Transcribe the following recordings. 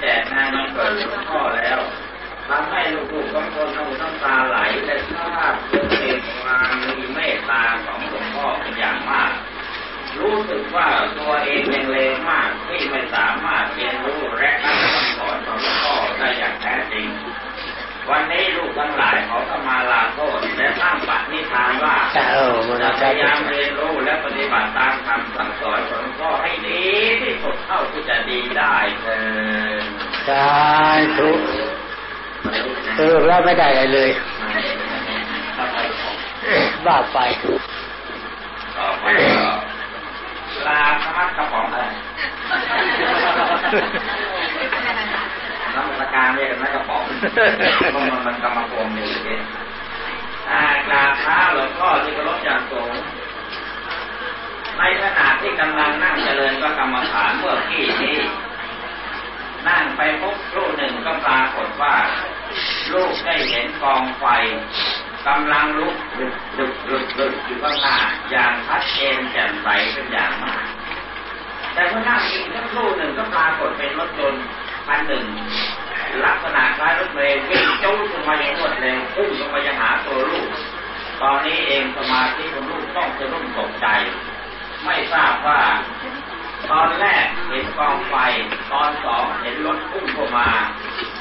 แจกงานมันเกิดหลวงพ่อแล้วทำให้ลูกๆบางคนน้ำน้งตาไหลและทราบถึงเหตุกามมีเมตตาของหลวงพ่อเป็นอย่างมาก รู้สึกว่าตัวเองยังเลวมากที่ไม่สามารถเรียนรู้และรับคำสอนของหลวงพ่อได้อย่างแท้จริง วันนี้ลูกทั้งหลายขอสมาลาโทษและตั้งปณิธานว่าจะเออมันจะจะพยายามเรียนรู้และปฏิบัติตามคำสั่งสอนของหลวงพ่อให้ดีที่สุดเท่าที่จะดีได้เถิดสาธุสรุปแล้วไม่ได้อะไรเลยบ้าไปต่อไปก็ลาธรรมะกระป๋องเลย น้ำตะการเรียกกันไหมกระป๋องเพราะมันมันกำมะพวงอยู่ที่อ่ากราบเท้าหลวงพ่อที่เคารพอย่างสูงในขณะที่กำลังนั่งเจริญพระกรรมฐานเมื่อกี้นี้ นั่งไปพบครู่หนึ่งก็ปรากฏว่าลูกได้เห็นกองไฟกำลังลุกลุกลุกลุกลุกอยู่ข้างหน้าอย่างชัดเจนแจ่มใสเป็นอย่างมาก แต่เมื่อนั่งอีกสักครู่หนึ่งก็ปรากฏเป็นรถยนต์ คันหนึ่ง ลักษณะคล้ายรถเมล์วิ่งจู้ลงมาอย่างรวดเร็วพุ่งลงมายังหาตัวลูก ตอนนี้เองสมาธิของลูกต้องสะดุ้งตกใจ ไม่ทราบว่า ตอนแรกเห็นกองไฟ ตอนสองเห็นรถพุ่งเข้ามา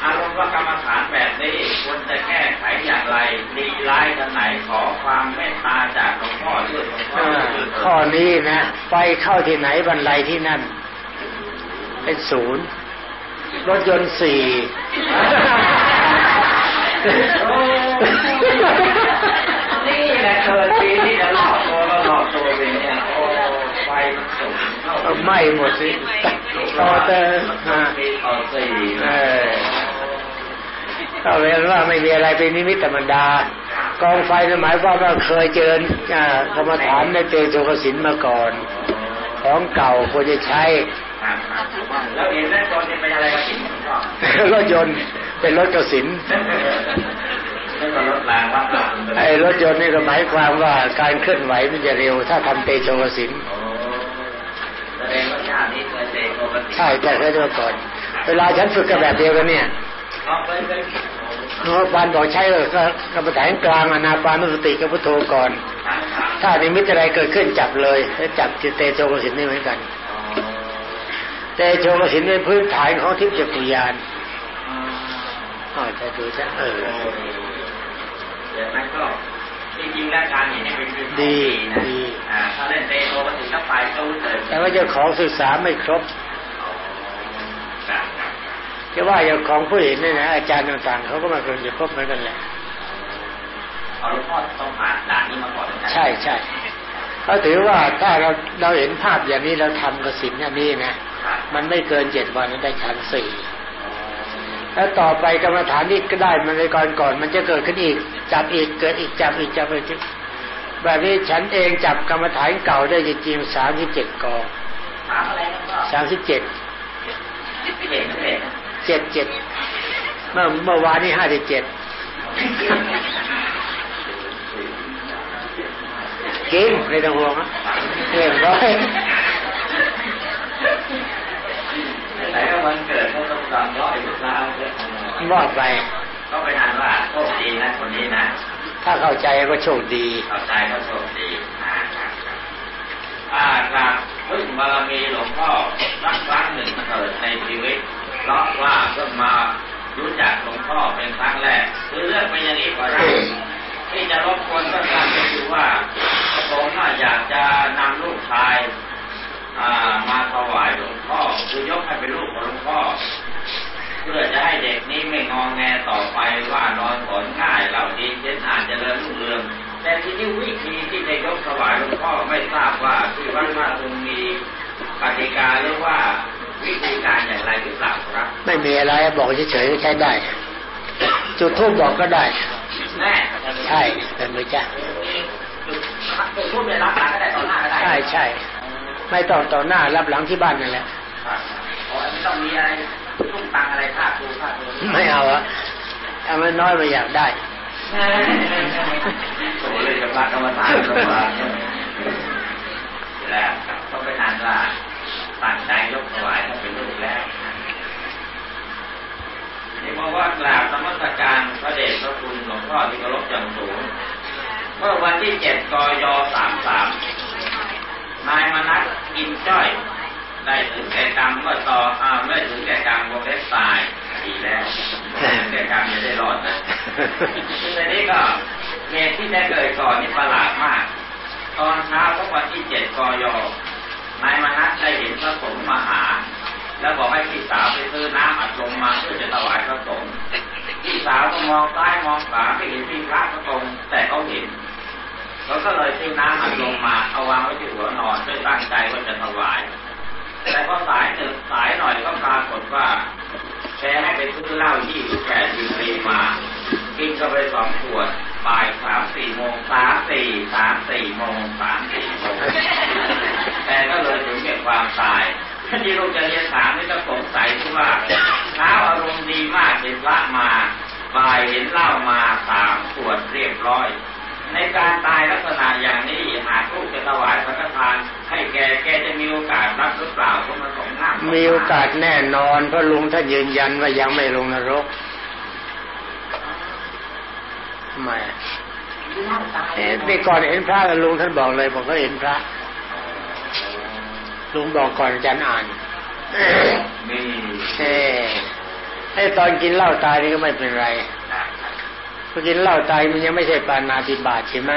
อารมณ์ว่ากรรมฐานแบบนี้ควรจะแก้ไขอย่างไรดีร้ายกันไหนขอความเมตตาจากหลวงพ่อด้วยหลวงพ่ออ่าด้วยข้อนี้นะไฟเข้าที่ไหนบรรลัยที่นั่น เป็นศูนย์ รถยนต์สี่นี่แหละเกิดปีที่จะหลอกตัวเราหลอกตัวเองเนี่ยโอ้ไฟมันสูงเข้าไหม้หมดสิต่อเตออ่าปีต่อสี่เออก็เรียนว่าไม่มีอะไรเป็นนิมิตธรรมดากองไฟหมายความว่าเคยเจออ่ากรรมฐานในเตโชกสินมาก่อน ของเก่าควรจะใช้ แล้วเห็นแล้วตอนเป็นอะไรกับสิ่งของพ่อรถยนต์เป็นรถกสินไอ้รถยนต์นี่ก็หมายความว่าการเคลื่อนไหวมันจะเร็ว ถ้าทำเตโชกสินโอ้แสดงว่าชาตินี้เคยเจอโควิดใช่แต่เคยดูก่อน เวลาฉันฝึกกันแบบเดียวกันเนี่ยอ๋อเคยเคยเพราะปานบอกใช้ก็กรรมฐานกลางอนาปานุสติกับพุทโธก่อน ถ้านิมิตอะไรเกิดขึ้นจับเลยแล้วจับจิตเตโชกสินนี่เหมือนกัน เตโชกสินเป็นพื้นฐานของทิพย์จักรยานอ๋อจะดูจะเออเดี๋ยวนั้นก็จริงๆแล้วการเห็นนี่เป็นเรื่องดีนะดีอ่าถ้าเล่นเตะโตก็ถึงก็ไปตู้เถิดแต่ว่าเจ้าของศึกษาไม่ครบครับครับจะว่าเจ้าของผู้เห็นเนี่ยนะอาจารย์ต่างๆเขาก็มาควรจะครบเหมือนกันแหละเอาหลวงพ่อต้องผ่านด่านนี้มาก่อนนะใช่ใช่เขาถือว่าถ้าเราเราเห็นภาพอย่างนี้เราทำกสินอันนี้นะครับ มันไม่เกินเจ็ดวันนั้นได้ชั้นสี่แล้วต่อไปกรรมฐานที่ก็ได้มันในก่อนก่อน มันจะเกิดขึ้นอีก จับอีกเกิดอีกจับอีกจับอีกแบบนี้ฉันเองจับกรรมฐานเก่าได้จริงๆสามสิบเจ็ดกองถามอะไรนะก็สามสิบเจ็ดเห็นเห็นเจ็ดเจ็ดเมื่อเมื่อวานนี้ห้าสิบเจ็ดจริงไม่ต้องห่วงนะเรียบร้อย แต่ว่าวันเกิดเขา ต้องสามร้อยลูกลาเยอะมอบไป ก็ไปทานว่าโชคดีนะคนนี้นะ ถ้าเข้าใจก็โชคดี เข้าใจก็โชคดีนะครับอ่าครับพึ่งบารมีหลวงพ่อสักครั้งหนึ่งเกิดในชีวิต เพราะว่าเพิ่งมารู้จักหลวงพ่อเป็นครั้งแรกคือเรื่องเป็นอย่างนี้ก่อนนะที่จะรบกวนก็การก็คือว่าผมน่ะอยากจะนำลูกชายอ่ามาถวายหลวงพ่อคือยกให้เป็นลูกของหลวงพ่อ เพื่อจะให้เด็กนี้ไม่งองแงต่อไปว่านอนสอนง่ายเราดีเช่นอ่านเจริญรุ่งเรืองแต่ที่นี่วิธีที่จะยกถวายหลวงพ่อไม่ทราบว่าที่วัดมาตุงมีปฏิกาหรือว่าวิธีการอย่างไรหรือเปล่าครับ ไม่มีอะไรบอกเฉยๆก็ใช้ได้ จุดทูบบอกก็ได้แน่ใช่เป็นไหมจ๊ะจุดพูดในรับหลังก็ได้ต่อหน้าก็ได้ใช่ใช่ไม่ต้องต่อหน้ารับหลังที่บ้านนั่นแหละครับอ๋อไม่ต้องมีอะไร ตุ้งตังอะไรภาคภูภาคภูไม่เอาอะเอาไม่น้อยไม่อยากได้โอ้เลยจะพระกรรมฐานก็มาแล้วต้องไปทานว่าตั้งใจยกถวายถ้าเป็นลูกแล้วสการพระเดชพระคุณหลวงพ่อที่เคารพอย่างสูงเมื่อวันที่เจ็ดกยสามสามนายมนัสอินจ้อย ได้ถึงแก่กรรมเมื่อต่ออ้าวไม่ถึงแก่กรรมวงเล็บตายดีแล้วแก่กรรมจะได้รอดนะซึ่งในนี้ก็เหตุที่ได้เกิดก่อนนี่ประหลาดมาก ตอนเช้าของวันที่เจ็ดกยนายมนัสได้เห็นพระสงฆ์มาหา แล้วบอกให้พี่สาวไปซื้อน้ำอัดลมมาเพื่อจะถวายพระสงฆ์พี่สาวก็มองซ้ายมองขวาไม่เห็นมีพระพระสงฆ์แต่เขาเห็นเขาก็เลยซื้อน้ำอัดลมมาเอาวางไว้ที่หัวนอนด้วยตั้งใจว่าจะถวาย แต่พอสายหนึ่งสายหน่อยก็ปรากฏว่าแกให้ไปซื้อเหล้ายี่สิบแปดดิกรีมา กินก็ไปสองขวดบ่ายสามสี่โมงสามสี่สามสี่โมงสามสี่โมงแต่ก็เลยถึงแก่ความตายที่ลูกจะเรียนถามนี่ก็สงสัยที่ว่าเช้าอารมณ์ดีมากเห็นพระมา บ่ายเห็นเหล้ามาสามขวดเรียบร้อย ในการตายลักษณะอย่างนี้หากลูกจะถวายพระทาน ให้แกแกจะมีโอกาสรับหรือเปล่าก็มาสองหน้ามีมีโอกาสแน่นอนเพราะลุงท่านยืนยันว่ายังไม่ลงนรกทำไมอะเอ๊ะนี่ก่อนเห็นพระแล้วลุงท่านบอกเลยบอกก็เห็นพระ ลุงบอกก่อนอาจารย์อ่านมีเอ๊ะไอ้ตอนกินเหล้าตายนี่ก็ไม่เป็นไรพอ กินเหล้าตายมันยังไม่ใช่ปานาติบาตใช่ไหม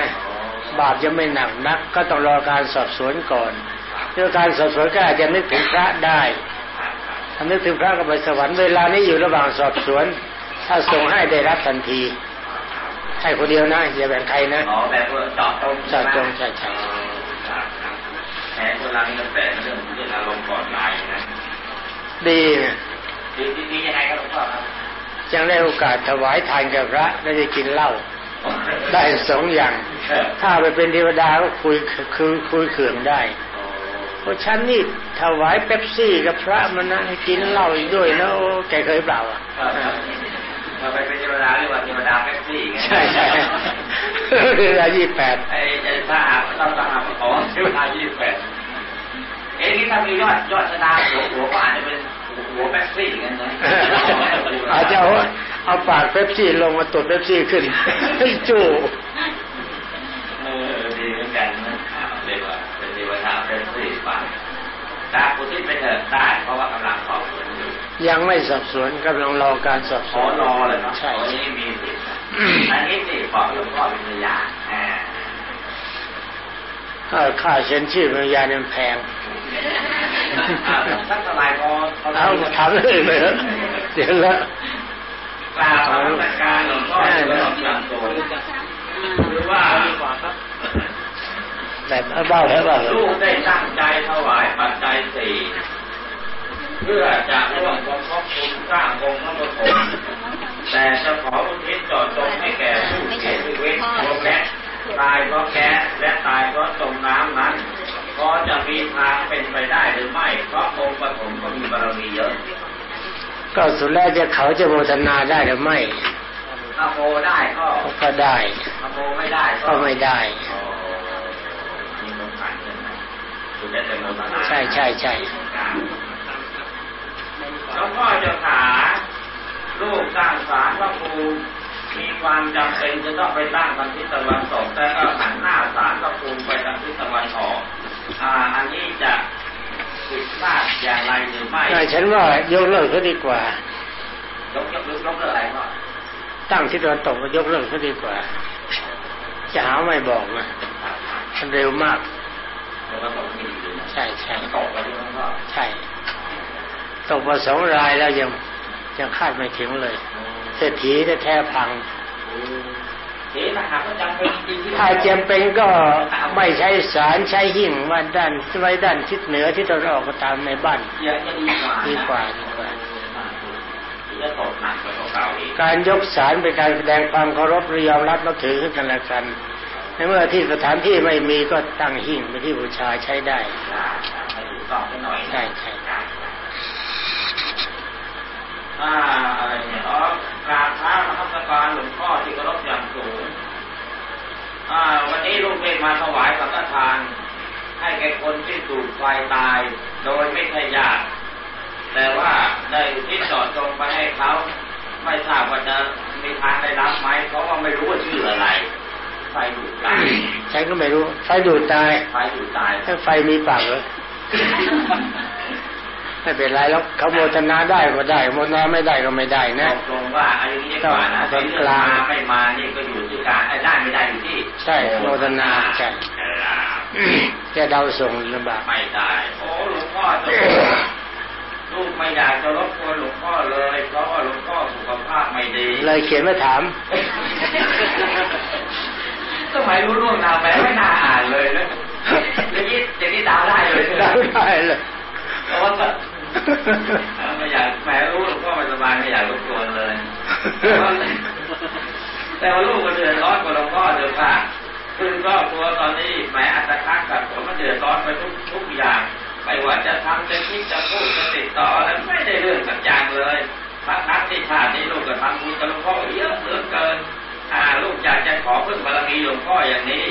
บาปยังไม่หนักนัก ก็ต้องรอการสอบสวนก่อนเรื่องการสอบสวนก็อาจจะนึกถึงพระได้ถ้านึกถึงพระก็ไปสวรรค์เวลานี้อยู่ระหว่างสอบสวน ถ้าส่งให้ได้รับทันทีให้คนเดียวนะอย่าแบ่งใครนะอ๋อแบบว่าเจาะตรงเจาะจงใช่ใช่ครับครับแหมเวลานี้ก็แต่เรื่องเรื่องอารมณ์ก่อนตายนะดีนะดีดีดียังไงครับหลวงพ่อครับ ยังได้โอกาสถวายทานแก่พระและได้กินเหล้าได้สองอย่าง ถ้าไปเป็นเทวดาก็คุยคือคุยเขื่องได้เพราะฉันนี่ถวายเป๊ปซี่กับพระมันนะให้กินเหล้าอีกด้วยนะโอ้แกเคยเปล่าอะเราไปเป็นเทวดาเรียกว่าเทวดาแท็กซี่ไงใช่ใช่เรือยี่แปดไอ้ไอ้ถ้าอาบต้องต้องอาบของเทวดายี่สิบแปดเอ้นี่ถ้ามียอดยอดชนะหัวหัวก็อาจจะเป็นหัวแท็กซี่กันนะอาจจะ เอาเอาปากเป๊ปซี่ลงมาตดเป๊ปซี่ขึ้นให้จู้เออดีเหมือนกันนะเรียกว่าเป็นเทวดาแท็กซี่ไปดาปุทิศไปเถิดได้เพราะว่ากำลังสอบสวนอยู่ยังไม่สอบสวนกำลังรอการสอบสขอวนรอเลยเนาะใช่อันนี้มีสิทธิ์อันนี้สิบอกหลวงพ่อเป็นพยานอ่าค่าค่าเซ็นชื่อเป็นยาเนี่ยแพงสักสบายพอเอาถามเลยเลยเหรอเดี๋ยวละ กล่าวธรรมการหลวงพ่อที่เราจำตัวหรือว่าแบบเบ้าแล้วเปล่าลูกได้ตั้งใจถวายปัจจัยสี่เพื่อจะร่วมสมทบทุนสร้างองค์พระปฐมแต่จะขออุทิศจอดจงให้แก่ผู้เสียชีวิตรวมและตายเพราะแก๊สและตายเพราะจมน้ำนั้น ก็จะมีทางเป็นไปได้หรือไม่ เพราะองค์ปฐมก็มีบารมีเยอะ ก็สุดแล้วจะเขาจะโมทนาได้หรือไม่ถ้าโมได้ก็ก็ได้ถ้าโมไม่ได้ก็ก็ไม่ได้อ๋อมีสำคัญใช่ไหมคุณได้แต่โมทนาใช่ใช่ใช่หลวงพ่อเจ้าขาลูกสร้างศาลพระภูมิมีความจำเป็นจะต้องไปตั้งทางทิศตะวันตกแต่ก็หันหน้าศาลพระภูมิไปทางทิศตะวันออกอ่าอันนี้จะ ผิดพลาดอย่างไรหรือไม่ใช่ฉันว่ายกเลิกก็ดีกว่ายกยกยกยกเลิกอะไรก็ตั้งที่ตะวันตกก็ยกเลิกก็ดีกว่า จะหาไม่บอกนะมันเร็วมากตะวันตกมีดีนะใช่ใช่ตกไปที่นั่นก็ใช่ตกมาสองรายแล้วยังยังคาดไม่ถึงเลยเศรษฐีแท้ๆพังเอ๊ะ ถ้าหากว่าจำเป็นจริงๆที่ถ้าจำเป็นก็ไม่ใช้สารใช้หิ่งว่าด้านไว้ด้านทิศเหนือที่ตะวันออกก็ตามในบ้านเยอะจะดีกว่าดีกว่าดีกว่าจะตกหนักกว่าเก่าอีกการยกสารเป็นการแสดงความเคารพหรือยอมรับนับถือซึ่งกันและกันในเมื่อที่สถานที่ไม่มีก็ตั้งหิ่งเป็นที่บูชาใช้ได้ให้ถูกต้องไปหน่อยใช่ใช่อ่าอะไรเนี่ยอ๋อ กราบพระมหาการหลวงพ่อที่เคารพอย่างสูงอ่าวันนี้ลูกเองมาถวายสังฆทาน ให้แก่คนที่ถูกไฟตาย โดยไม่ใช่ญาติแต่ว่าได้อุที่จอดจงไปให้เขาไม่ทราบว่าจะมีทางได้รับไหมเพราะว่าไม่รู้ว่าชื่ออะไรไฟดูดตายฉันก็ไม่รู้ไฟดูดตายไฟดูดตายถ้าไฟมีปากเหรอ ไม่เป็นไรแล้วเขาโมทนาได้ก็ได้โมทนาไม่ได้ก็ไม่ได้บนะอกตรงว่าอันนี้ก่อนนะต้องไอ้เอาเรื่องกลางมาไม่มานี่ก็อยู่ที่การไอ้ได้ไม่ได้อยู่ที่ ใช่โมทนาใช่เออจะเดาส่งลำบากไม่ได้โอ้หลวงพ่อจะลูกไม่อยากจะรบกวนหลวงพ่อเลยเพราะว่าหลวงพ่อสุขภาพไม่ดีเลยเขียนมาถามสมัยรู้ล่วงหน้าแม้ไม่น่าอ่านเลยนะอย่างนี้อย่างนี้ดาวได้เลยได้ได้เลยเพราะว่าก็ ไม่อยากแหมรู้หลวงพ่อไม่สบายไม่อยากรบกวนเลย แต่ว่าแต่ว่าลูกมันเดือดร้อนกว่าหลวงพ่อเดือดค่ะคือครอบครัวตอนนี้แหมอัตคักกับผมมันเดือดร้อนไปทุกทุกอย่าง ไม่ว่าจะทำจะคิดจะพูดจะติดต่ออะไรไม่ได้เรื่องสักอย่างเลยทั้งทั้งที่ชาตินี้ลูกก็ทำบุญกับหลวงพ่อเยอะเหลือเกินอ่าลูกอยากจะขอพึ่งบารมีหลวงพ่ออย่างนี้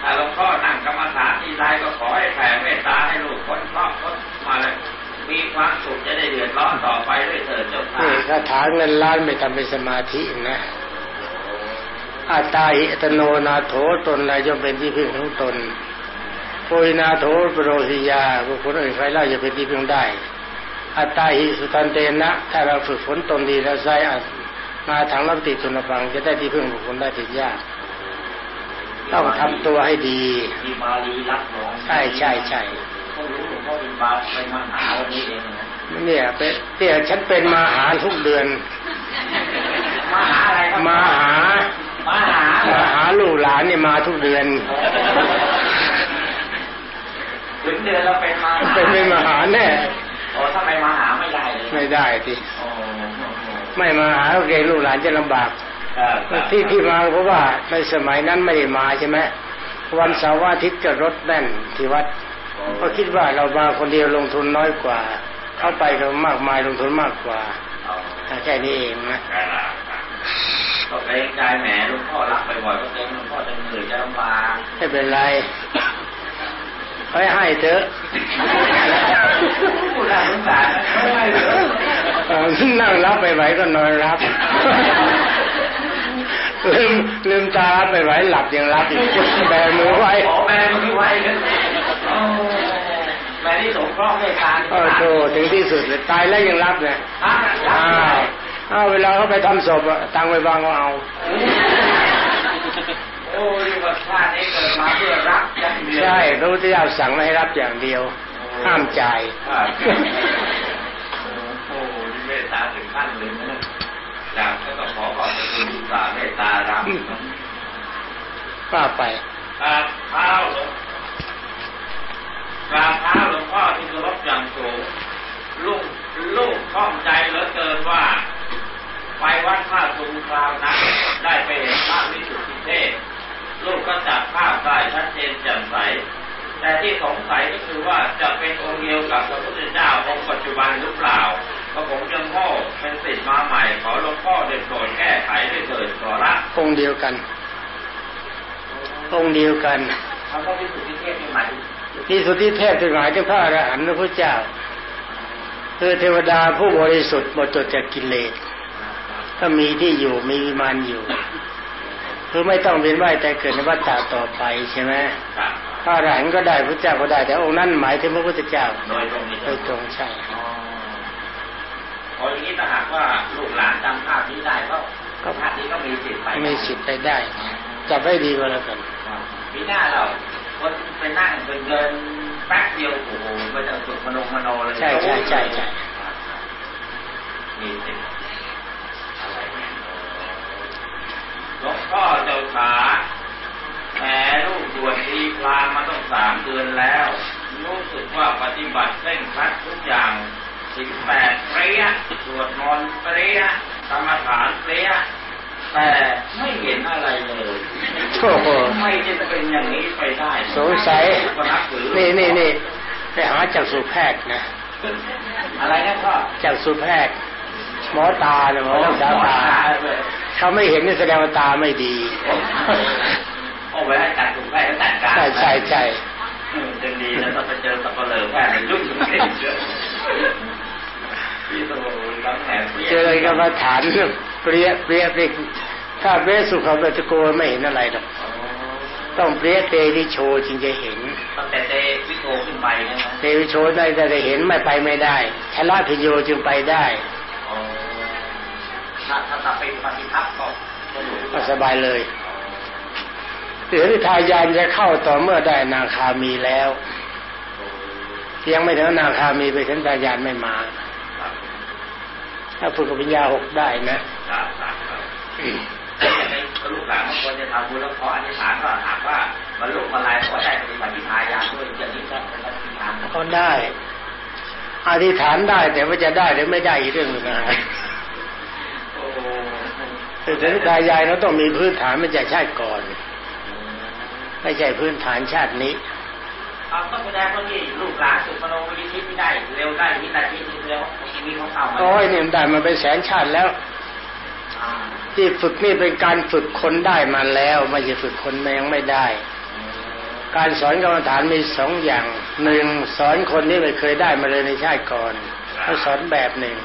ถ้าหลวงพ่อนั่งกรรมฐานทีไรก็ขอให้แผ่เมตตาให้ลูกพ้นเคราะห์พ้นมาเลย มีความสุขจะได้เดือดร้อนต่อไปด้วยเถิดเจ้าค่ะนี่คาถาเงินล้านไม่ทำเป็นสมาธินะอัตตาหิอัตโนนาโถตนใดย่อมเป็นที่พึ่งของตนโพยนาโถปโรหิยาบุคคลอื่นใครเล่าจะเป็นที่พึ่งได้ อัตตาหิสุตันเตนะ ถ้าเราฝึกฝนตนดีแล้วใช้อัตมาทางรับติทุนฟังจะได้ที่พึ่งบุคคลได้ติดยากต้องทำตัวให้ดีมีบาลีรับรองใช่ใช่ใช่เขารู้หลวง พ่อเป็นบาเป็นมหาวันนี้เองนะเนี่ยเป็นเนี่ยฉันเป็นมาหาทุกเดือน มหาอะไรครับมาหา มหามาหาลูกหลานเนี่ยมาทุกเดือนถึงเดือนเราเป็นมหาเป็นเป็นมหาแน่โอ้ทำไมมหาไม่ได้เลยไม่ได้ทีโอ้ไม่มาหาเกรงลูกหลานจะลำบากครับที่ที่มาเพราะว่าในสมัยนั้นไม่ได้มาใช่ไหมวันเสาร์อาทิตย์ก็รถแน่นที่วัด ก็คิดว่าเรามาคนเดียวลงทุนน้อยกว่า เข้าไปก็มากมายลงทุนมากกว่าแค่นี้เองนะก็เกรงใจแหมหลวงพ่อรับบ่อยๆก็เกรงหลวงพ่อจะเหนื่อยจะลำบากไม่เป็นไรไปให้เถอะผู้น่าสงสารไม่เหรอเออนั่งรับไปไหวก็นอนรับลืมลืมตาไปไหวหลับยังรับอีกแบมือไว้ขอแม่มือไว้กันโอ้ แม่นี่สงเคราะห์เมตตาโอ้โหถึงที่สุดเลยตายแล้วยังรับเนี่ยอะอ้าวอ้าวเวลาเขาไปทำศพอะตังค์ไปวางก็เอาโอ้ยว่าชาตินี้เกิดมาเพื่อรักอย่างเดียวใช่พระพุทธเจ้าสั่งไม่ให้รับอย่างเดียว ห้ามจ่ายครับโอ้โหนี่เมตตาถึงขั้นเลยนะอยากก็ต้องขอขอบคุณอุตส่าห์เมตตารับว่าไปอ่าเท้าหลวงกราบเท้าหลวงพ่อที่เคารพอย่างสูงลูกลูก ข้องใจเหลือเกินว่า ไปวัดท่าสุงคราวนั้น ได้ไปเห็นพระวิสุทธิเทพลูกก็จับภาพได้ชัดเจนแจ่มใส แต่ที่สงสัยก็คือว่าจะเป็นองค์เดียวกับพระพุทธเจ้าองค์ปัจจุบันหรือเปล่าเพราะผมยังโง่เป็นศิษย์มาใหม่ขอหลวงพ่อได้โปรดแก้ไขด้วยเถิดขอรับองค์เดียวกัน องค์เดียวกันคำว่าวิสุทธิเทพนี่หมายถึงที่สุดที่เทพถึงหมายถึงพระอรหันต์พระพุทธเจ้า คือเทวดาผู้บริสุทธิ์หมดจดจากกิเลสก็มีที่อยู่มีวิมานอยู่คือไม่ต้องเวียนว่ายแต่เกิดในวัฏฏะต่อไปใช่ไหมครับพระอรหันต์ก็ได้พระเจ้าก็ได้ แต่องค์นั้นหมายถึงพระพุทธเจ้าโดยตรงนี้โดยตรงใช่อ๋ออ๋ออย่างนี้ถ้าหากว่าลูกหลานจำภาพนี้ได้ก็ก็ภาพนี้ก็มีสิทธิ์ไปมีสิทธิ์ไปได้จับให้ดีก็แล้วกันครับมีหน้าเรา คนไปนั่งไปเดินแป๊บเดียวโอ้โหมันจะสุดมโนมโนเลยใช่ใช่ใช่ใช่มีสิทธิ์อะไรเนี่ยหลวงพ่อเจ้าขาแหมลูกบวชทีพรามมาต้องสามเดือนแล้ว รู้สึกว่าปฏิบัติเร่งครัดทุกอย่างสิบแปดเปรี้ยสวดมนต์เปรี้ยกรรมฐานเปรี้ย แต่ไม่เห็นอะไรเลยโอ้โหไม่จะเป็นอย่างนี้ไปได้สงสัยก็นับถือนี่นี่นี่ไปหาจากสุแพทย์นะ อะไรนะพ่อจากสุแพทย์หมอตาเนี่ยหมอรักษาตาเลยเขาไม่เห็นนี่แสดงว่าตาไม่ดีเอาไว้ให้ตัดถูกแพทย์แล้วจัดการใช่ใช่ใช่อืมจะดีนะต้องไปเจอสับเปลือแพทย์ในรุ่นสุดเก่งเยอะพี่โตตั้งแหน เจอกันมาฐานไปเปรี้ยเปรี้ยเปรี้ยถ้าเปรี้ยสุขเวทโกไม่เห็นอะไรหรอกต้องเปรี้ยเตวิโชจึงจะเห็นตั้งแต่เตวิโกขึ้นไปใช่ไหมเตวิโชได้แต่ได้เห็นไม่ไปไม่ได้ชละพิโยจึงไปได้อ๋อถ้าถ้าถ้าไปปฏิทัพก็ก็อยู่ก็สบายเลยเสือทายานจะเข้าต่อเมื่อได้นาคามีแล้ว ยังไม่ถึงนาคามีไปถึงทายานไม่มาครับ ถ้าฝึกกับปัญญาหกได้นะครับครับครับอย่างในลูกหลานบางคนจะทำบุญแล้วขออธิษฐานก็ถามว่าบรรลุอะไรขอได้ปฏิบัติทายาทด้วยอย่างนี้ก็เป็นอธิษฐานก็ได้อธิษฐานได้แต่ว่าจะได้หรือไม่ได้อีกเรื่องหนึงนะฮะโอ้แต่ถึงทายายเราต้องมีพื้นฐานมาจากชาติก่อน ไม่ใช่พื้นฐานชาตินี้ เอาต้องแสดงว่าที่ลูกหลานสุขโนวิชิตไม่ได้เร็วได้วิตาชีพเร็วชีวิตของเขามันโอ้ยเนี่ยได้มาเป็นแสนชาติแล้วที่ฝึกนี่เป็นการฝึกคนได้มาแล้วไม่ใช่ฝึกคนยังไม่ได้ การสอนกรรมฐานมีสองอย่างหนึ่งสอนคนที่ไม่เคยได้มาเลยในชาติก่อนเขาสอนแบบหนึ่ง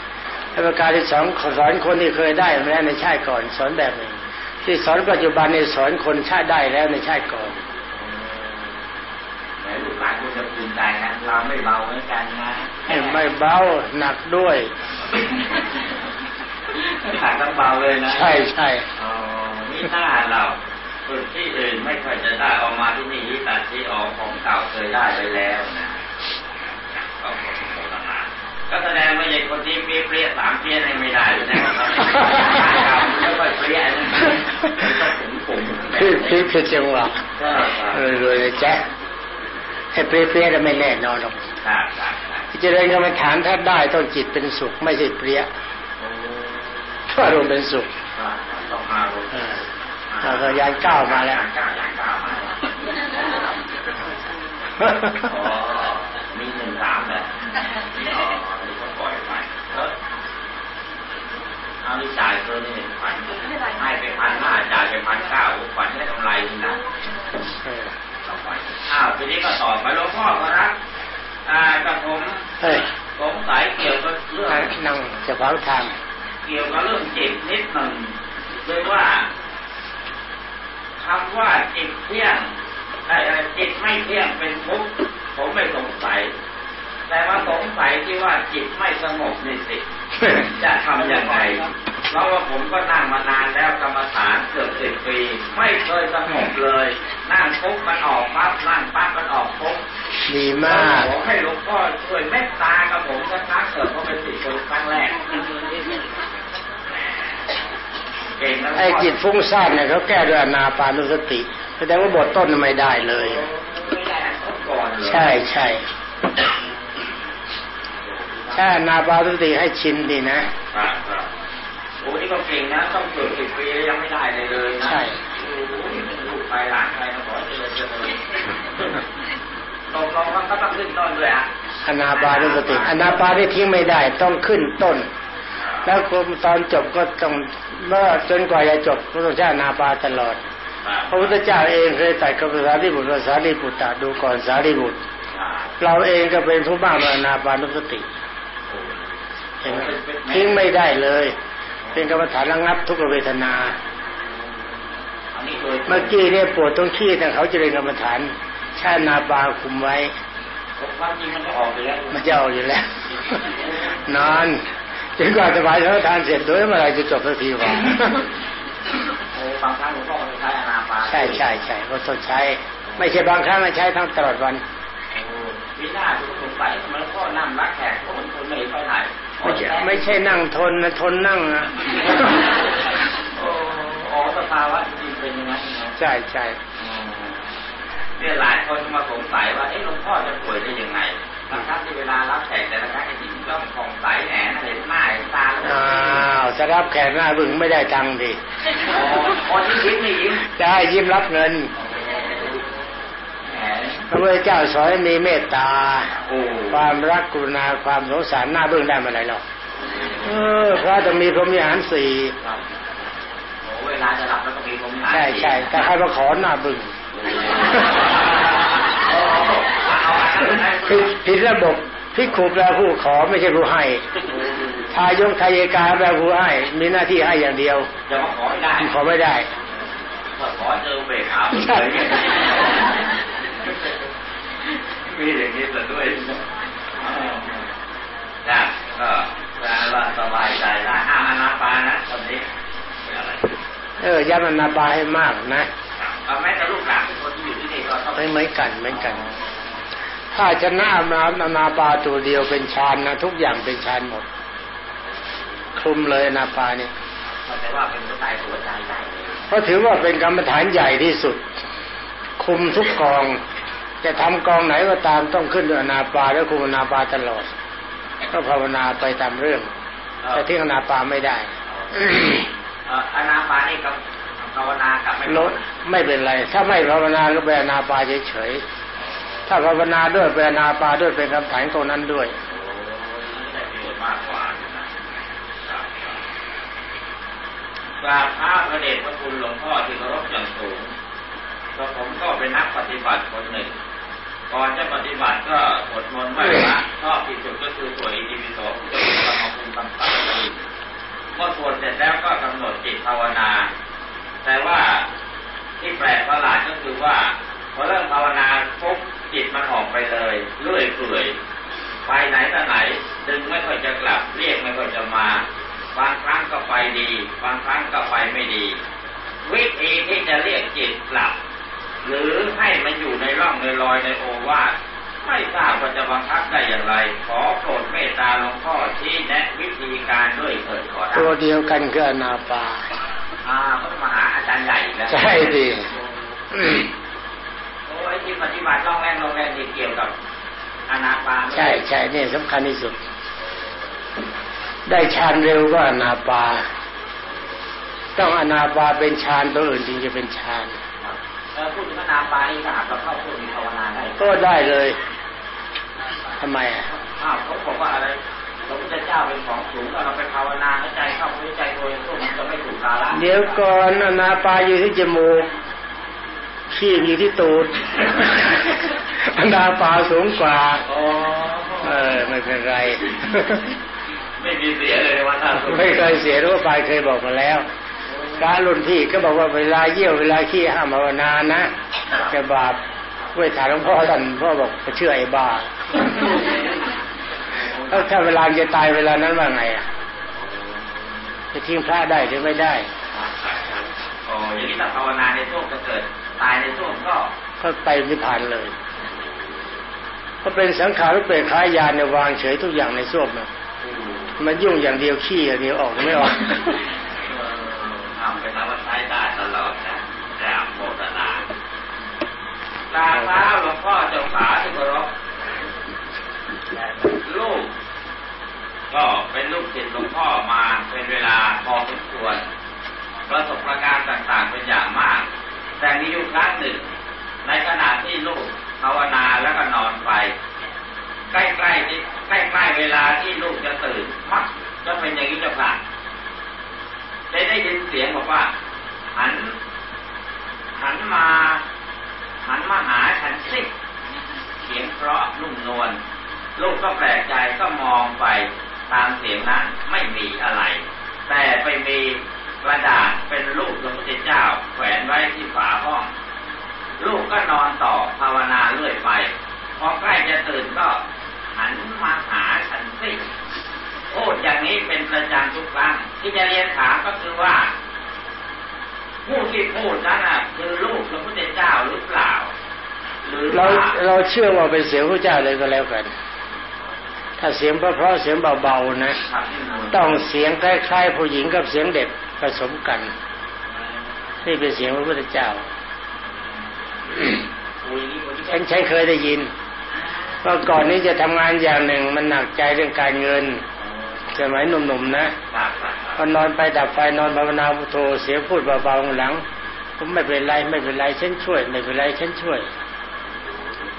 และประการที่สองสอนคนที่เคยได้มาแล้วในชาติก่อน สอนแบบหนึ่งที่สอนปัจจุบันนี่สอนคนชาติได้แล้วในชาติก่อน แหมลูกหลานคุณจะภูมิ ใจนะเราไม่เบาเหมือนกันนะไม่เบาหนักด้วยขาดต้องเบาเลยนะ ใช่ใช่อ๋อนี่หน้าเราฝึกที่อื่นไม่ค่อยจะได้ออกมาที่นี่ที่ตัดที่ออกของเก่าเคยได้ไปแล้วนะก็ขอโทษนะก็แสดงว่าไอ้คนที่เปรี้ยเปรี้ยสามเปรี้ยให้ไม่ได้เลยนะครับไม่ค่อยเปรี้ยนะต้องถึงปุ่มพี่พี่ผิดจังหวะก็เออรวยเลยแจ๊ะ ให้เปรี้ยๆแล้วไม่แน่นอนหรอกครับครับครับที่เจริญกรรมฐานถ้าได้ต้องจิตเป็นสุข ไม่ใช่เปรี้ยถ้าอารมณ์เป็นสุขต้องมาลงเออเราก็ยานก้าวมาแล้วยานก้าวยานก้าวมาแล้วอ๋อมีหนึ่งสามเลยอ๋ออันนี้ก็ปล่อยไปแล้วเอานี่จ่ายเกินนี่พันให้ไปพันห้าจ่ายไปพันเก้าฝันได้กำไรนี่นะ เออต่อไปอ้าวทีนี้ก็ต่อไปหลวงพ่อก็รักอ่ากับผมเฮ้ยสงสัยเกี่ยวกับเรื่องนั่งจะขวางทางเกี่ยวกับเรื่องจิตนิดหนึ่งเลยว่าคำว่าจิตเที่ยงไอ้ไอ้จิตไม่เที่ยงเป็นทุกข์ผมไม่สงสัย แต่ว่าสงสัยที่ว่าจิตไม่สงบนี่สิจะทำยังไง เพราะว่าผมก็นั่งมานานแล้วกรรมฐานเกือบสิบปี ไม่เคยสงบเลย นั่งปุ๊บมันออกปั๊บนั่งปั๊บมันออกปุ๊บดีมากขอให้หลวงพ่อช่วยเมตตากับผมสักครั้งเถิดเพราะเป็นสิทธิ์คนครั้งแรกเก่งนะไอ้จิตฟุ้งซ่านเนี่ยเขาแก้ด้วยอนาปานุสติแสดงว่าบทต้นไม่ได้เลยไม่ได้อันต้นก่อนเลยใช่ใช่ถ้าอนาปานุสติให้ชินดีนะครับครับ โอ้นี่ก็เก่งนะ ต้องเกือบสิบปีแล้วยังไม่ได้เลยเลยนะใช่โอ้โหนี่เป็นลูกไปหลานใครนะขอเจริญเจริญลองลองมันก็ต้องขึ้นต้นด้วยอะอนาปานุสติอนาปานี่ทิ้งไม่ได้ต้องขึ้นต้น แล้วตอนจบก็ต้องเมื่อจนกว่าจะจบพระพุทธเจ้าอนาปาตลอดครับพระพุทธเจ้าเองเคยตรัดกับสารีบุตรว่าสารีบุตรตะดูก่อนสารีบุตรครับเราเองก็เป็นผู้บ้ามาอนาปานุสติเห็นไหมทิ้งไม่ได้เลย เป็นกรรมฐานระงับทุกขเวทนาอันนี้โดยเมื่อกี้เนี่ยปวดตรงขี้นะเขาจะเรียนกรรมฐานชานาปาคุมไว้ความจริงมันก็ออกไปแล้วมันจะเอาอยู่แล้ว นอนจนกว่าจะบายพระทานเสร็จโดยเมื่อไหรจะจบสักทีวะโอ้บางครั้งหลวงพ่อก็ใช้อนาปานใช่ใช่ใช่ก็ต้องใช้ ไม่ใช่บางครั้งใช้ทั้งตลอดวันโอ้วินาศสงสัยทำไมหลวงพ่อนั่งรักแขกก็เหมือนคนไม่ไปไหน ไม่ใช่ไม่ใช่นั่งทนนะทนนั่งนะโอ้อ๋อสภาวะจริงเป็นอย่างนั้นนะใช่ใช่เนี่ยหลายคนมาสงสัยว่าเอ๊ะหลวงพ่อจะป่วยได้ยังไงบางครั้งที่เวลารับแขกแต่ละครั้งไอ้ที่ต้องผ่องใสแหนเห็นหน้าเห็นตาแล้วอ้าวจะรับแขกหน้าบึงไม่ได้ตังค์ดิอ๋อคนที่ยิ้มนี่ยิ้มจะให้ยิ้มรับเงินแหม พระพุทธเจ้าสอนให้มีเมตตาโอ้ความรักกรุณาความสงสารหน้าเบื้องได้มาไหนหรอกเออพระต้องมีพรหมิหารสี่ครับโอ้เวลาจะรับแล้วก็มีผมหาใช่ใช่แต่ใครมาขอหน้าบึงโอ้เอาอันนั้นให้ผิดผิดระบบพิขุแปลผู้ขอไม่ใช่ผู้ให้ทายงทายกาแปลผู้ให้ มีหน้าที่ให้อย่างเดียวจะมาขอให้ได้ขอไม่ได้ขอเจอเบรกขา มีอย่างนี้ซะด้วยนะก็แปลว่าสบายใจได้อาอนาปานะตอนนี้อะไรเออย้ำอนาปาให้มากนะเอาแม้แต่ลูกหลานทุกคนที่อยู่ที่นี่ก็ต้องไม่เหมือนกันเหมือนกัน ถ้าชนะมาอนาปาตัวเดียวเป็นฌานนะทุกอย่างเป็นฌานหมด คลุมเลยอนาปานี่แต่ว่าเป็นหัวใจหัวใจได้เพราะถือว่าเป็นกรรมฐานใหญ่ที่สุด คุมทุกกอง จะทำกองไหนก็ตามต้องขึ้นด้วยอนาปาแล้วคุมอนาปาตลอด ก็ภาวนาไปตามเรื่อง แต่ที่อนาปาไม่ได้อนาปานี่กับภาวนากับไม่ลดไม่เป็นไร ถ้าไม่ภาวนาก็เป็นอนาปาเฉยๆถ้าภาวนาด้วยเป็นอนาปาด้วยเป็นคำฐานตรงนั้นด้วยได้ประโยชน์มากกว่ากราบพระพระเดชพระคุณหลวงพ่อที่เคารพอย่างสูงก็ผมก็เป็นนักปฏิบัติคนหนึ่ง ก่อนจะปฏิบัติก็สวดมนต์ไหว้พระชอบที่สุดก็คือสวดอิติปิโสพุทธคุณธรรมคุณธรรมสังฆคุณเมื่อสวดเสร็จแล้วก็กำหนดจิตภาวนา แต่ว่าที่แปลกประหลาดก็คือว่าพอเริ่มภาวนาปุ๊บจิตมันออกไปเลยเลื่อยเปื่อยไปไหนต่ไหน ดึงไม่ค่อยจะกลับเรียกไม่ค่อยจะมา บางครั้งก็ไปดี บางครั้งก็ไปไม่ดี วิธีที่จะเรียกจิตกลับ หรือให้มันอยู่ในร่องในรอยในโอวาทไม่ทราบว่าจะบังคับได้อย่างไร ขอโปรดเมตตาหลวงพ่อชี้แนะวิธีการด้วยเถิดขอรับตัวเดียวกันคืออนาปาอ่าพระมหาอาจารย์ใหญ่แล้วใช่ดิโอ้ยที่ปฏิบัติล่องแรงล่องแรงนี่เกี่ยวกับอนาปาใช่ใช่เนี่ยสำคัญที่สุด ได้ฌานเร็วก็อนาปา ต้องอนาปาเป็นฌานตัวอื่นจึงจะเป็นฌานเออ พูดถึงอนาปานี่ถ้าหากเราเข้าพูดมีภาวนาได้ก็ได้เลยทำไมอะอ้าวเขาบอกว่าอะไรพระพุทธเจ้าเป็นของสูงเราไปภาวนาให้ใจเข้าให้ใจโดยตัวมันจะไม่ถูกกาละเดี๋ยวก่อนอนาปาอยู่ที่จมูกขี้อยู่ที่ตูดอนาปาสูงกว่าอ๋อเออไม่เป็นไร ไม่มีเสียเลยว่าถ้าไม่เคยเสียรู้ว่าไปเคยบอกมาแล้วการรุ่นพี่ก็บอกว่าเวลาเยี่ยวเวลาขี้ห้ามภาวนานะจะบาปเวทาหลวงพ่อท่านพ่อบอกเชื่อไอ้บ้าแล้วถ้าเวลาจะตายเวลานั้นว่าไงอะจะทิ้งพระได้หรือไม่ได้โอ้อย่างนี้ถ้าภาวนาในช่วงจะเกิดตายในช่วงก็ก็ไปนิพพานเลยก็เป็นสังขารรูปเปรตขายานเนี่ยวางเฉยทุกอย่างในส้วมนะมันยุ่งอย่างเดียวขี้อย่างเดียวออกไม่ออก เอาไปทำว่าใช้ได้ตลอดนะแต่โมทนา ตาเท้าหลวงพ่อเจ้าขาที่เคารพลูก ก็เป็นลูกศิษย์หลวงพ่อมาเป็นเวลาพอสมควรประสบประการต่างๆเป็นอย่างมาก แต่มีอยู่ครั้งหนึ่ง ในขณะที่ลูกภาวนาแล้วก็นอนไป ใกล้ๆที่ใกล้ๆเวลาที่ลูกจะตื่นมักจะเป็นอย่างนี้จ้าค่ะได้ได้ยินเสียงบอกว่า หัน หันมา สิเสียงเพราะนุ่มนวลลูกก็แปลกใจก็มองไปตามเสียงนั้นไม่มีอะไร แต่ไปมีกระดาษเป็นรูปพระพุทธเจ้า แขวนไว้ที่ฝาห้อง ลูกก็นอนต่อภาวนาเรื่อยไป พอใกล้จะตื่นก็หันมาหาฉันสิพูดอย่างนี้เป็นประจำทุกครั้งที่จะเรียนถามก็คือว่า ผู้ที่พูดนั้นคือลูกพระพุทธเจ้าหรือเปล่า เราว่าเราเชื่อว่าเป็นเสียงพระเจ้าเลยก็แล้วกัน ถ้าเสียงเพราะๆเสียงเบาๆนะครับต้องเสียงคล้ายๆผู้หญิงกับเสียงเด็กผสมกันนี่เป็นเสียงพระพุทธเจ้าคุยนี้คนที่ฉันฉันเคยได้ยินว่าก่อนนี้จะทำงานอย่างหนึ่ง มันหนักใจเรื่องการเงินสมัยหนุ่มๆนะครับครับพอนอนไปดับไฟนอนภาวนาพุทโธเสียงพูดเบาๆหลังผมไม่เป็นไรไม่เป็นไรฉันช่วย ไม่เป็นไรฉันช่วย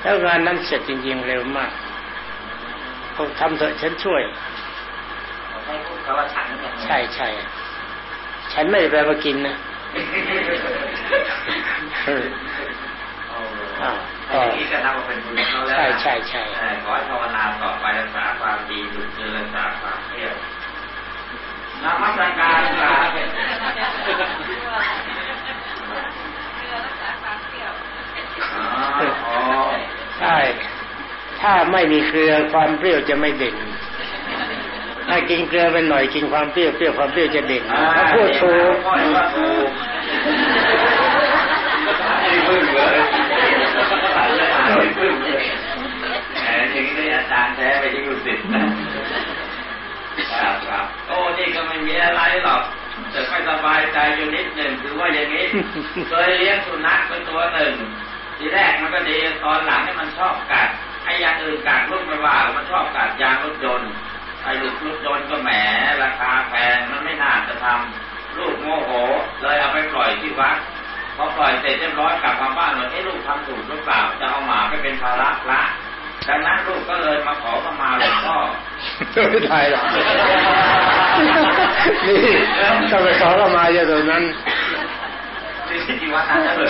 แล้วงานนั้นเสร็จจริงๆเร็วมากเขาทำเถอะฉันช่วยใช้พูดคำว่าฉันเนี่ยใช่ใช่ฉันไม่ได้แปลว่ากินนะเอออ่าอันนี้ก็นับว่าเป็นบุญเขาแล้วใช่ใช่ใช่เอ่อขอให้ภาวนาต่อไปรักษาความดีหยุดเจริญรักษาความเที่ยวนามัสการครับอ๋อ ใช่ ถ้าไม่มีเกลือความเปรี้ยวจะไม่เด่น ถ้ากินเกลือไปหน่อยกินความเปรี้ยวเปรี้ยวความเปรี้ยวจะเด่นถ้าพูดถูกพ่อว่าถูกไม่พึ่งเลยไม่พึ่งเลยแหมอย่างนี้อาจารย์แท้ไปที่ลูกศิษย์นะครับครับโอ้นี่ก็ไม่มีอะไรหรอกแต่ไม่สบายใจอยู่นิดหนึ่งคือว่าอย่างนี้ เคยเลี้ยงสุนัขเป็นตัวหนึ่ง ทีแรกมันก็ดีตอนหลังเนี่ยมันชอบกัดไอ้ยางอื่นกัดลูกไม่ว่ามันชอบกัดยางรถยนต์ไอ้ลูกรถยนต์ก็แหมราคาแพงมันไม่น่าจะทำลูกโมโห เลยเอาไปปล่อยที่วัดพอปล่อยเสร็จเรียบร้อยกลับมาบ้านเลยไอ้ลูกทำถูกหรือเปล่าจะเอาหมาไปเป็นภาระพระดังนั้นลูกก็เลยมาขอขมาหลวงพ่อไม่ได้หรอกนี่ถ้าไปขอเข้ามาจะตรงนั้นที่ที่วัดนั้นนะเหร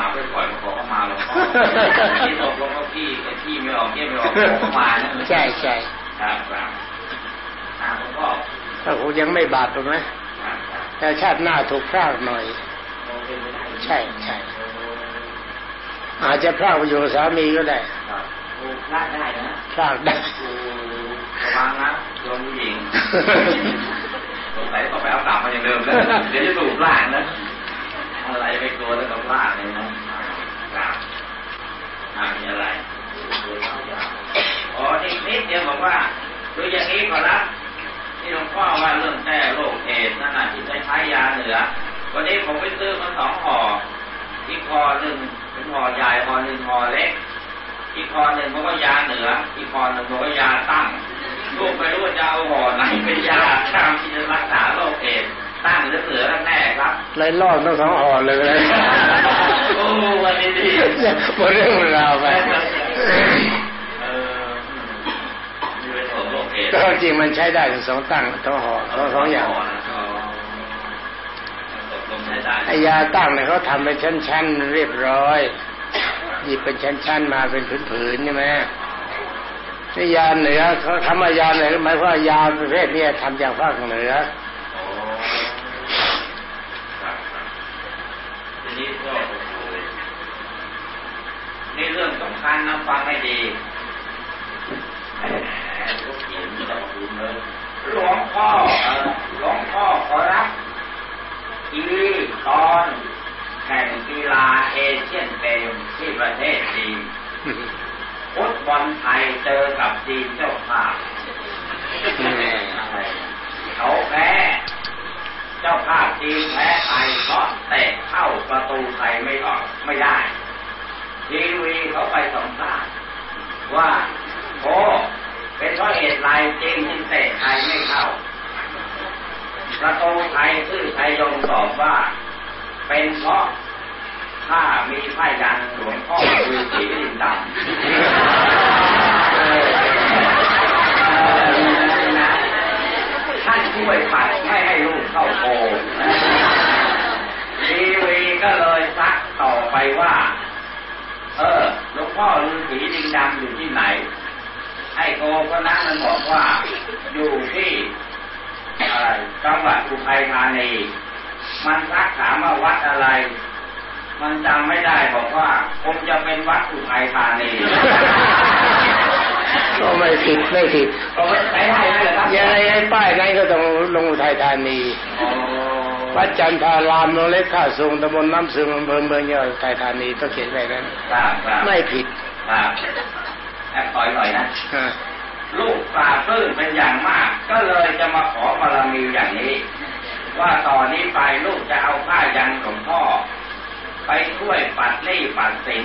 อที่ดูเอาหมาไปปล่อยมาขอขมาหลวงพ่อที่ตกลงว่าพี่ไอ้พี่ไม่ออกเยี่ยไม่ออกขอขมานะใช่ใช่ครับครับอ่าหลวงพ่อถ้าคงยังไม่บาปถูกไหมครับครับแต่ชาติหน้าถูกพรากหน่อยโอ้เป็นไปได้ใช่ใช่อาจจะพรากไปอยู่กับสามีก็ได้ครับโอ้พลาดได้นะพรากได้โอ้ระวังนะโยมผู้หญิงสงสัยต้องไปเอากลับมาอย่างเดิมแล้วเดี๋ยวจะถูกล่างนะ อะไรไปกลัวแล้วก็พลาดเลยนะครับอ่ามีอะไรอ๋อนี่นิดเดียวบอกว่าดูอย่างนี้ก่อนละที่หลวงพ่อว่าเรื่องแก้โรคเอดส์นั่นน่ะที่ใช้ใช้ยาเหนือวันนี้ผมไปซื้อมาสองห่ออีกห่อหนึ่งเป็นห่อใหญ่ห่อหนึ่งห่อเล็ก อีกห่อหนึ่งมันก็ยาเหนือ อีกห่อหนึ่งมันก็ยาตั้งลูกไม่รู้ว่าจะเอาห่อไหนเป็นยาข้ามที่จะรักษาโรคเอดส์ ตั้งหรือเหนือกันแน่ครับเลยลอกทั้งสองห่อเลยเลยโอ้วันนี้ดีหมดเรื่องหมดราวไปเออมีเป็นห่อโรคเอดส์แต่ความจริงมันใช้ได้ทั้งสองตั้งทั้งห่อทั้งสองอย่างอ๋อตกลงใช้ได้ไอ้ยาตั้งเนี่ยเขาทำเป็นชั้นๆเรียบร้อยหยิบเป็นชั้นๆมาเป็นผืนๆใช่ไหมนี่ยาเหนือเขาทำมายาเหนือหมายความว่ายาประเภทเนี้ทำจากภาคเหนือ โอ้ครับครับทีนี้ก็โอ้โห นี่เรื่องสำคัญนะฟังให้ดีหมลูกเขียนไม่ต้องดูเลยหลวงพ่อเออหลวงพ่อขอรับอีตอนแข่งกีฬาเอเชียนเกมที่ประเทศจีนฟุตบอลไทยเจอกับจีนเจ้าภาพเขาแพ้เจ้าภาพจีนแพ้ไทยเพราะเตะเข้าประตูไทยไม่ออกไม่ได้ ทีวีเขาไปสัมภาษณ์ว่าโอ้เป็นเพราะเหตุไรจีนจึงเตะไทยไม่เข้าประตูไทยชื่อไทยยงตอบว่า เป็นเพราะถ้ามีผ้ายันหลวงพ่อฤาษีดินดำท่านช่วยปัดไม่ให้ลูกเข้าโกทีวีก็เลยซักต่อไปว่า เออหลวงพ่อฤาษีดินดำอยู่ที่ไหน ไอ้โกก็นั้นมันบอกว่า อยู่ที่อะไรจังหวัดอุทัยธานี มันซักถามว่าวัดอะไร มันจำไม่ได้บอกว่าคงจะเป็นวัดอุทัยธานีก็ไม่ผิดไม่ผิดก็ไม่ใช้ได้ไหมล่ะครับยังไงไอ้ป้ายนั้นก็ต้องลงอุทัยธานีอ๋อ วัดจันทารามโรงเล็กข้าทรงตำบลน้ำซึมอำเภอเมืองจังหวัดอุทัยธานีต้องเขียนไว้นั้นครับครับไม่ผิดครับแอบต่อยหน่อยนะอ่าลูกปลาบปลื้มเป็นอย่างมาก ก็เลยจะมาขอบารมีอย่างนี้ ว่าตอนนี้ไปลูกจะเอาผ้ายันหลวงพ่อ ไปช่วยปัดหนี้ปัดสิน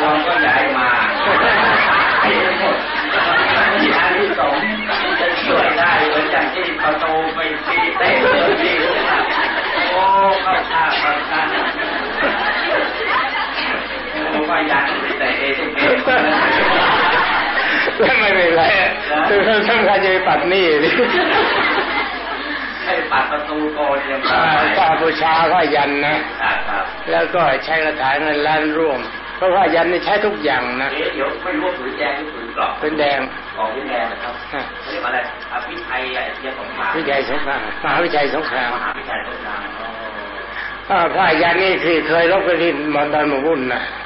รวมก็ย้ายมาให้หมดที่อันที่สอง ที่ประตูไปตีเต้นเลยดีโอ้เข้าท่าเข้าท่าโอ้ผ้ายันแต่เอทุกเอแล้วไม่เป็นไรคือสำคัญจะไปปัดหนี่ดิให้ปัดประตูโกนยังอ่าก็บูชาผ้ายันนะ แล้วก็ใช้กระถางเงินล้านร่วม เพราะผ้ายันนี่ใช้ทุกอย่างนะเอ๊ะเดี๋ยวไม่รู้ว่าผืนแดงหรือผืนกรอบเป็นแดงออกผืนแดงนะครับอะเขาเรียกว่าอะไรอภิไทยอะไรเทียมสงครามวิจัยสงครามมหาวิจัยสงครามมหาวิทยาลัยสงครามอ๋ออ่าผ้ายันนี่คือเคยรบกันที่มอนดอนหมกมุ่นนะอ